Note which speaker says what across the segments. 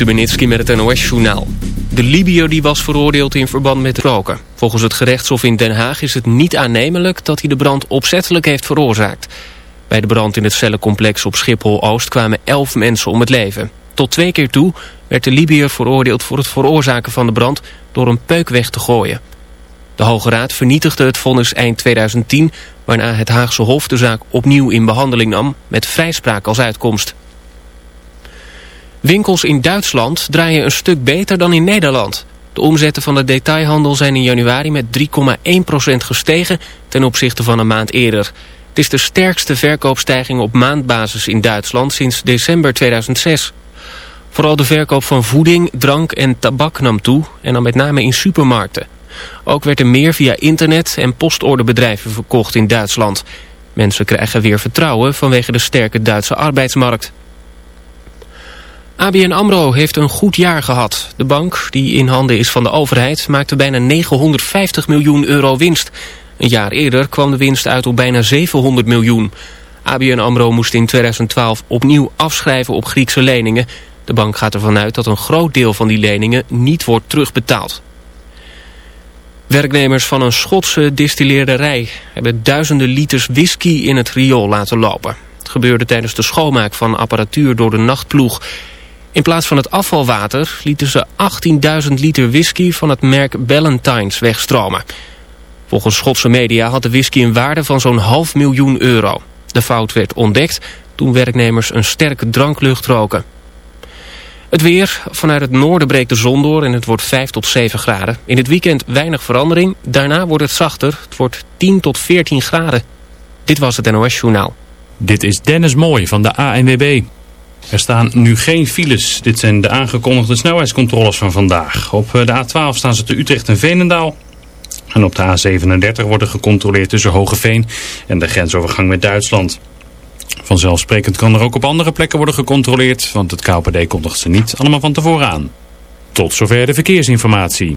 Speaker 1: Stubenitski met het NOS-journaal. De Libiër die was veroordeeld in verband met roken. Volgens het gerechtshof in Den Haag is het niet aannemelijk... dat hij de brand opzettelijk heeft veroorzaakt. Bij de brand in het cellencomplex op Schiphol-Oost... kwamen elf mensen om het leven. Tot twee keer toe werd de Libiër veroordeeld voor het veroorzaken van de brand... door een peuk weg te gooien. De Hoge Raad vernietigde het vonnis eind 2010... waarna het Haagse Hof de zaak opnieuw in behandeling nam... met vrijspraak als uitkomst. Winkels in Duitsland draaien een stuk beter dan in Nederland. De omzetten van de detailhandel zijn in januari met 3,1% gestegen ten opzichte van een maand eerder. Het is de sterkste verkoopstijging op maandbasis in Duitsland sinds december 2006. Vooral de verkoop van voeding, drank en tabak nam toe en dan met name in supermarkten. Ook werd er meer via internet en postorderbedrijven verkocht in Duitsland. Mensen krijgen weer vertrouwen vanwege de sterke Duitse arbeidsmarkt. ABN AMRO heeft een goed jaar gehad. De bank, die in handen is van de overheid, maakte bijna 950 miljoen euro winst. Een jaar eerder kwam de winst uit op bijna 700 miljoen. ABN AMRO moest in 2012 opnieuw afschrijven op Griekse leningen. De bank gaat ervan uit dat een groot deel van die leningen niet wordt terugbetaald. Werknemers van een Schotse distilleerderij hebben duizenden liters whisky in het riool laten lopen. Het gebeurde tijdens de schoonmaak van apparatuur door de nachtploeg. In plaats van het afvalwater lieten ze 18.000 liter whisky van het merk Ballantines wegstromen. Volgens Schotse media had de whisky een waarde van zo'n half miljoen euro. De fout werd ontdekt toen werknemers een sterke dranklucht roken. Het weer. Vanuit het noorden breekt de zon door en het wordt 5 tot 7 graden. In het weekend weinig verandering. Daarna wordt het zachter. Het wordt 10 tot 14 graden. Dit was het NOS Journaal.
Speaker 2: Dit is Dennis Mooi van de ANWB. Er staan nu geen files. Dit zijn de aangekondigde snelheidscontroles van vandaag. Op eh, de A12 staan ze te Utrecht en Veenendaal. En op de A37 worden gecontroleerd tussen Hogeveen en de grensovergang met Duitsland. Vanzelfsprekend kan er ook op andere plekken worden gecontroleerd, want het KPD kondigt ze niet allemaal van tevoren aan. Tot zover de verkeersinformatie.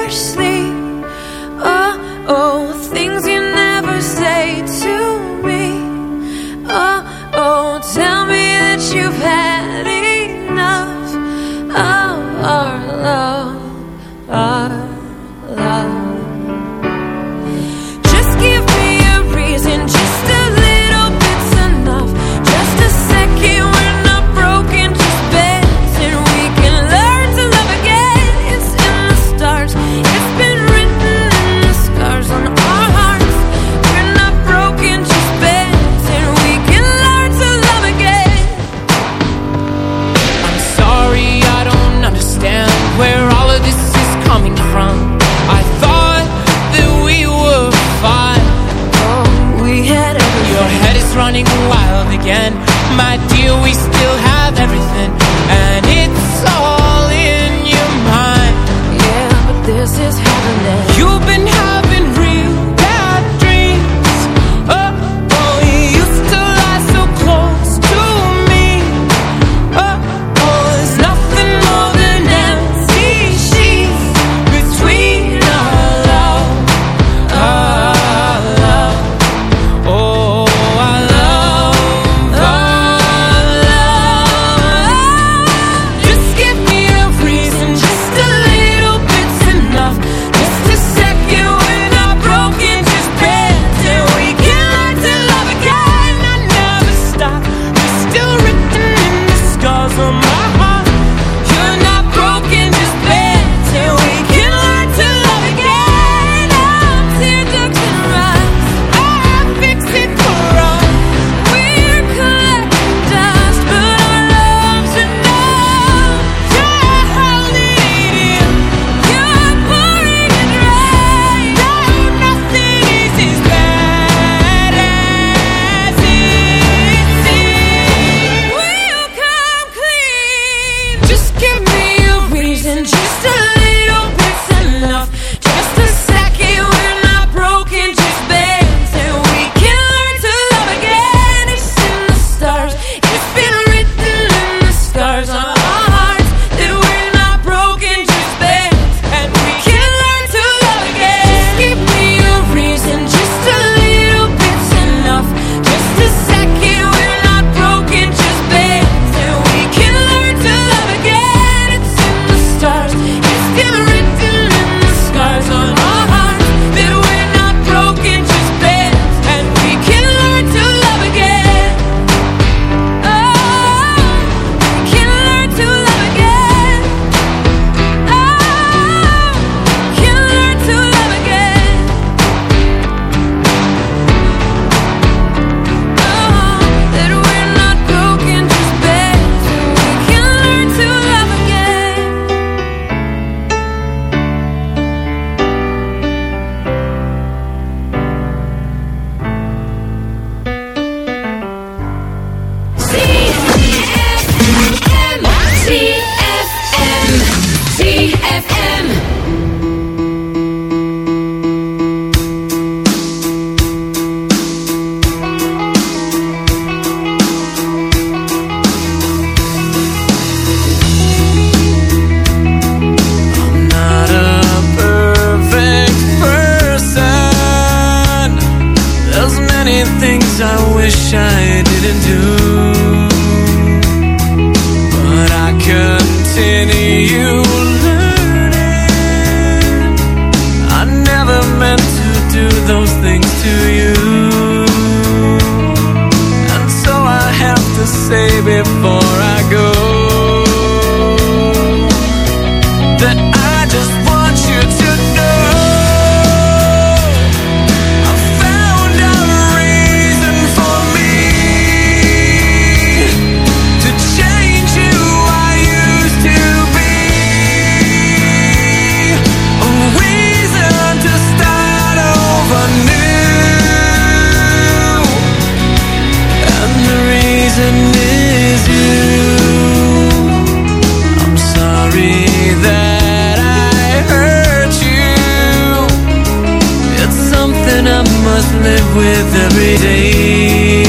Speaker 3: with every day.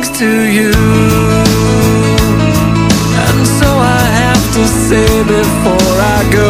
Speaker 3: next to you. And so I have to say before I go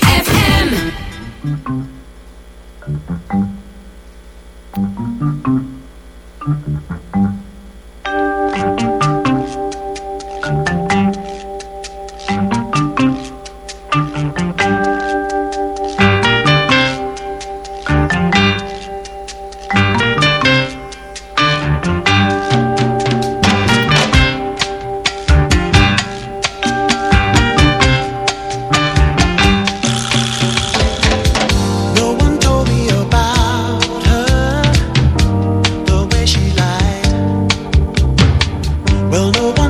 Speaker 4: Well, nobody.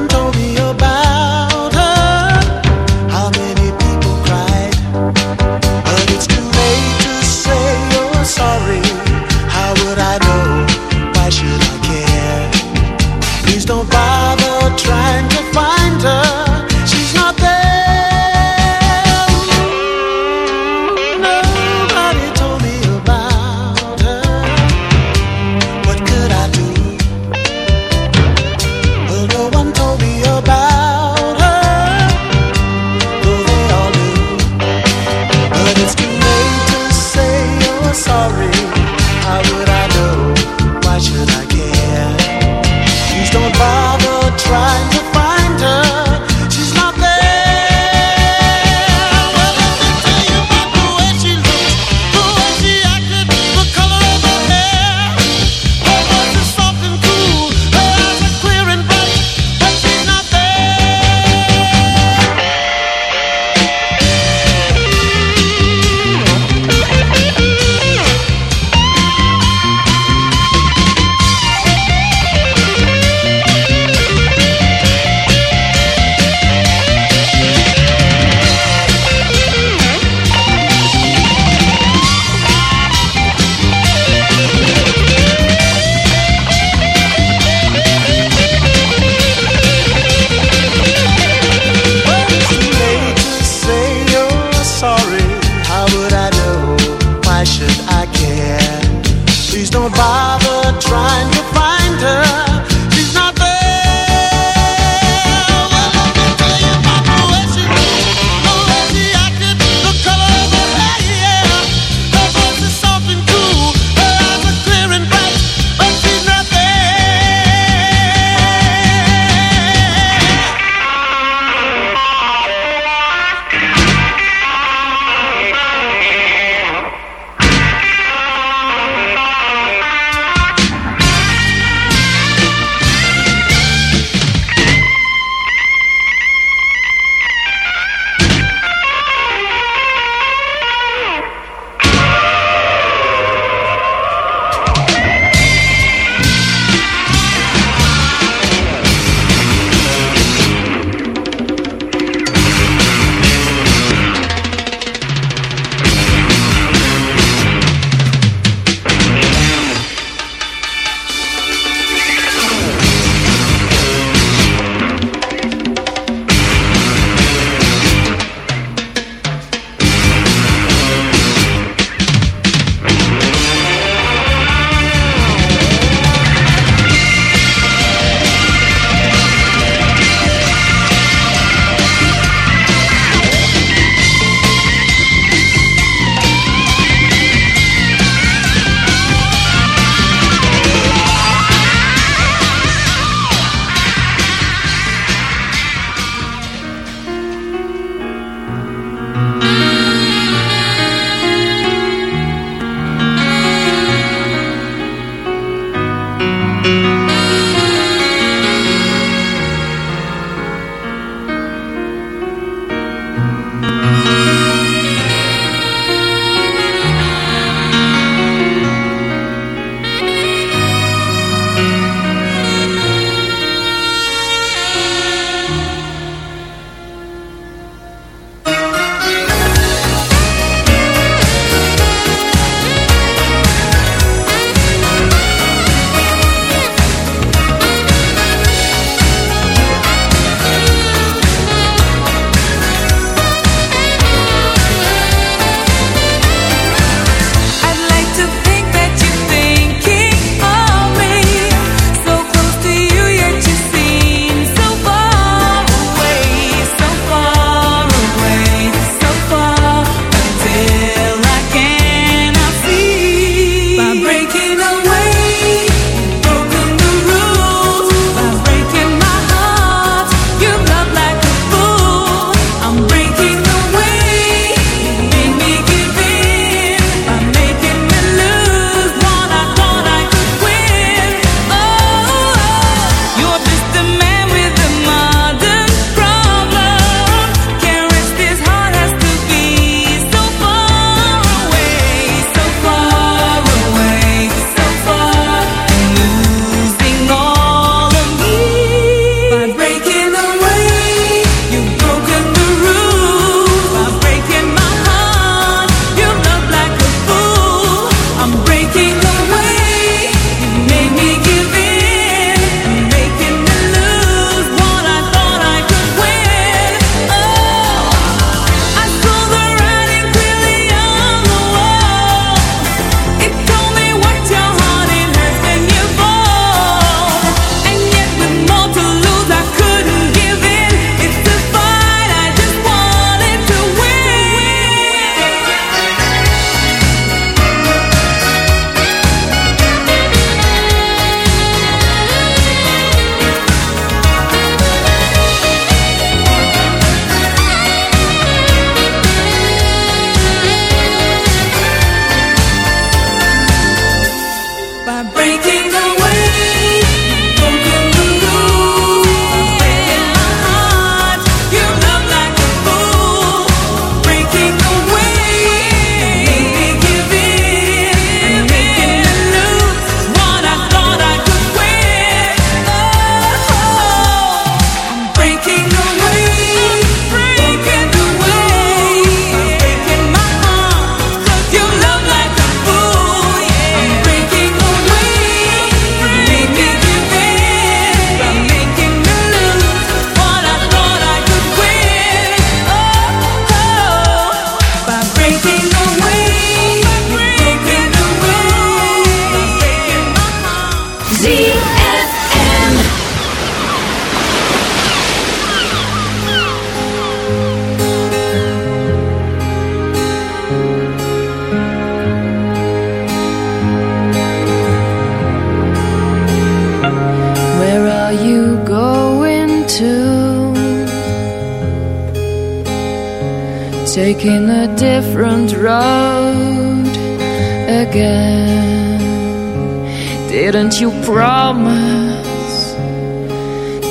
Speaker 4: you promise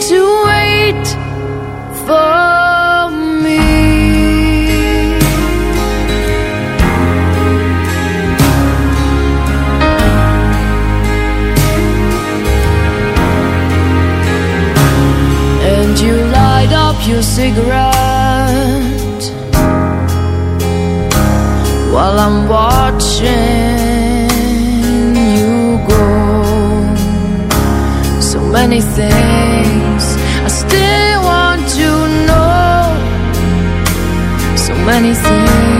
Speaker 4: to wait for me. And you light up your cigarette while I'm watching. many things I still want to know. So many things.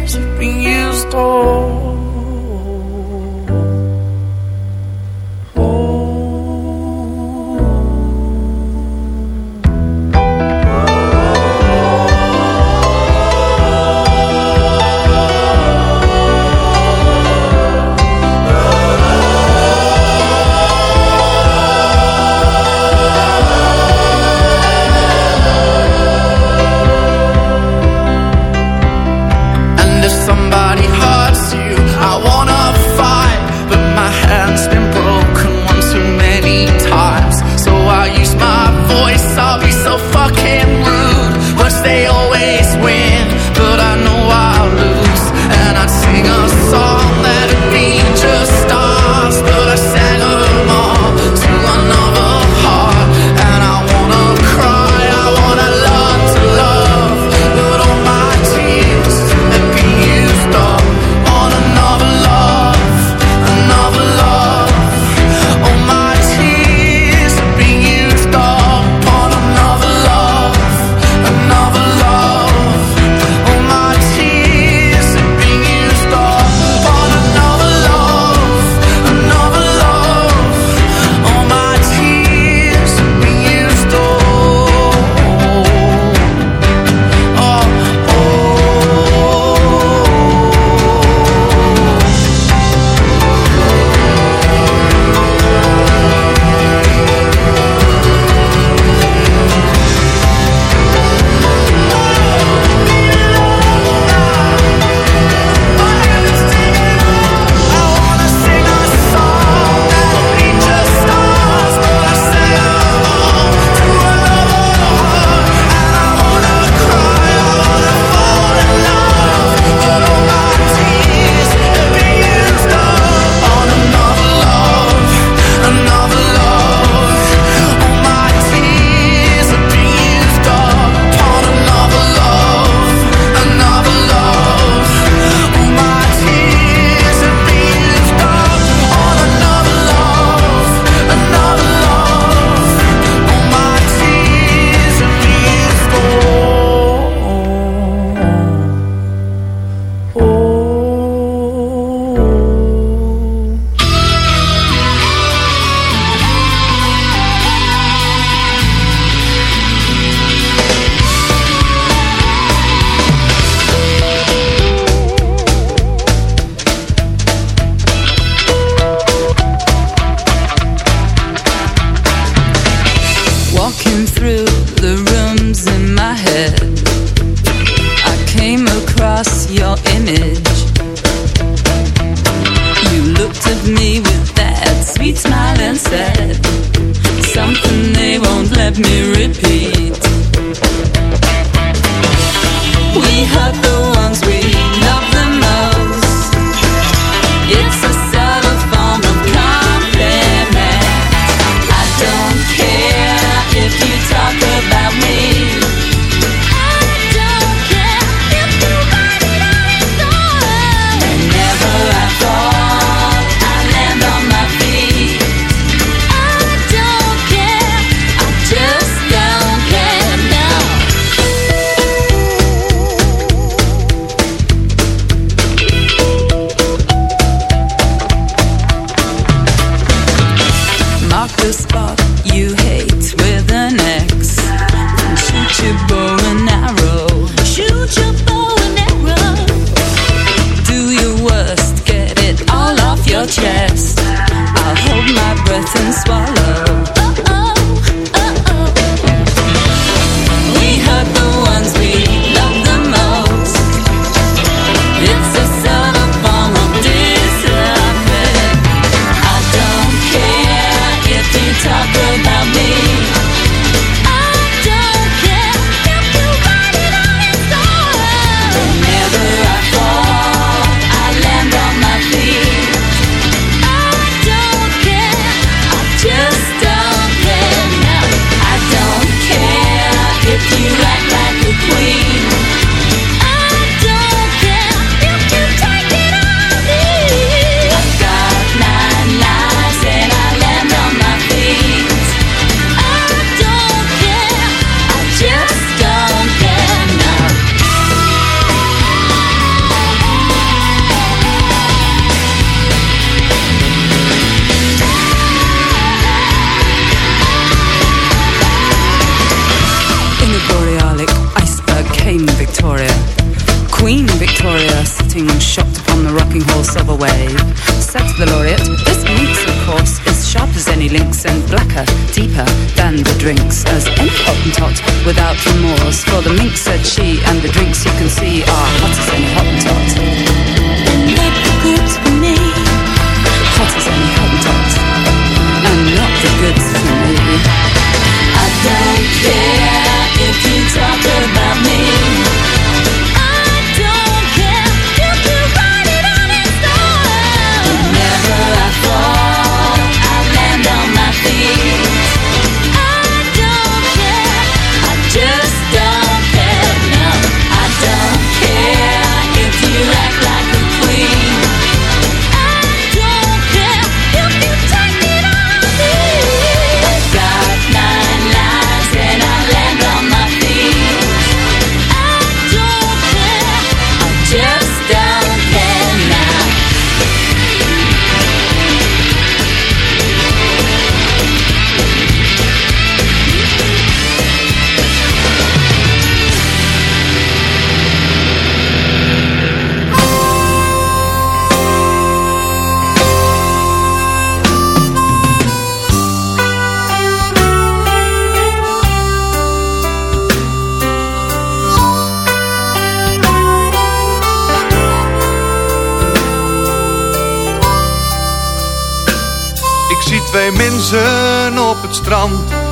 Speaker 5: been used
Speaker 6: to.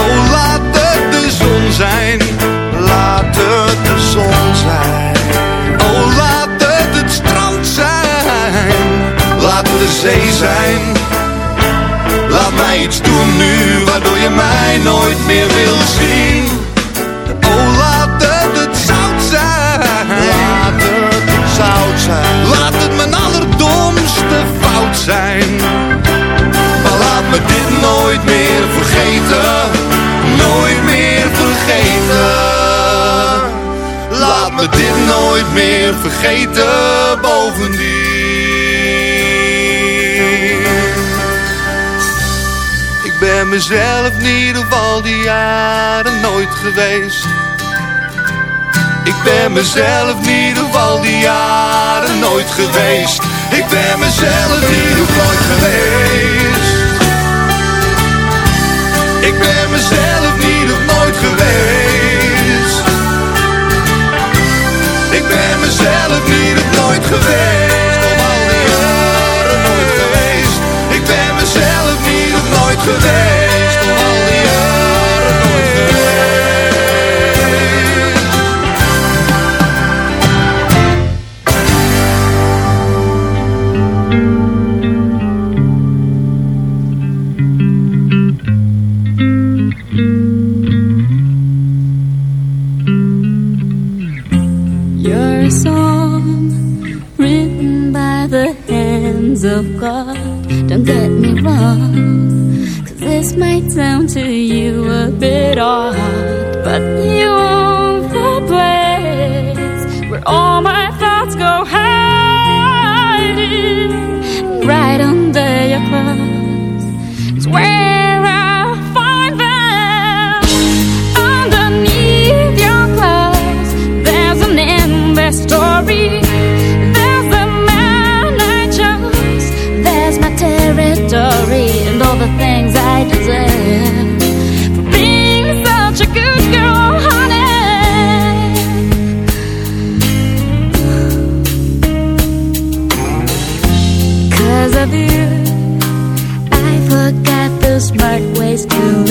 Speaker 6: oh laat het de zon zijn, laat het de zon zijn. Oh laat het het strand zijn, laat de zee zijn. Laat mij iets doen nu, waardoor je mij nooit meer wil zien. Zijn. Maar laat me dit nooit meer vergeten, nooit meer vergeten. Laat me dit nooit meer vergeten, bovendien. Ik ben mezelf niet op al die jaren nooit geweest. Ik ben mezelf niet op al die jaren nooit geweest. Ik ben mezelf niet op nooit geweest. Ik ben mezelf niet op nooit geweest. Ik ben mezelf niet op nooit geweest. Ik ben mezelf niet op nooit geweest.
Speaker 4: this might sound to you a bit odd, but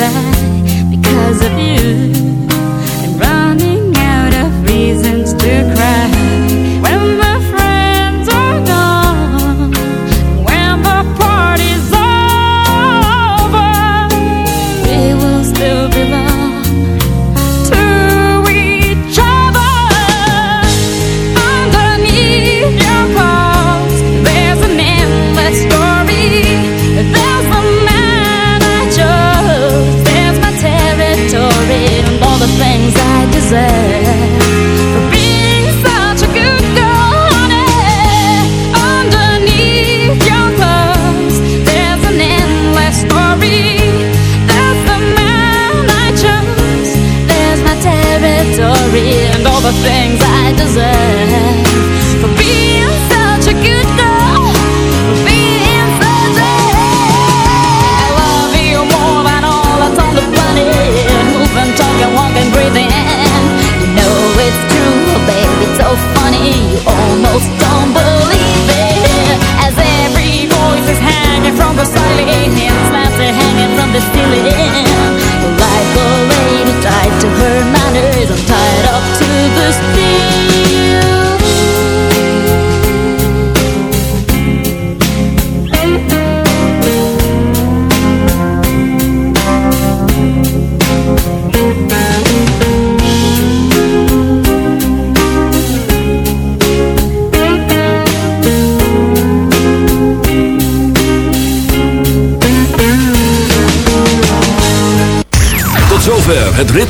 Speaker 7: sky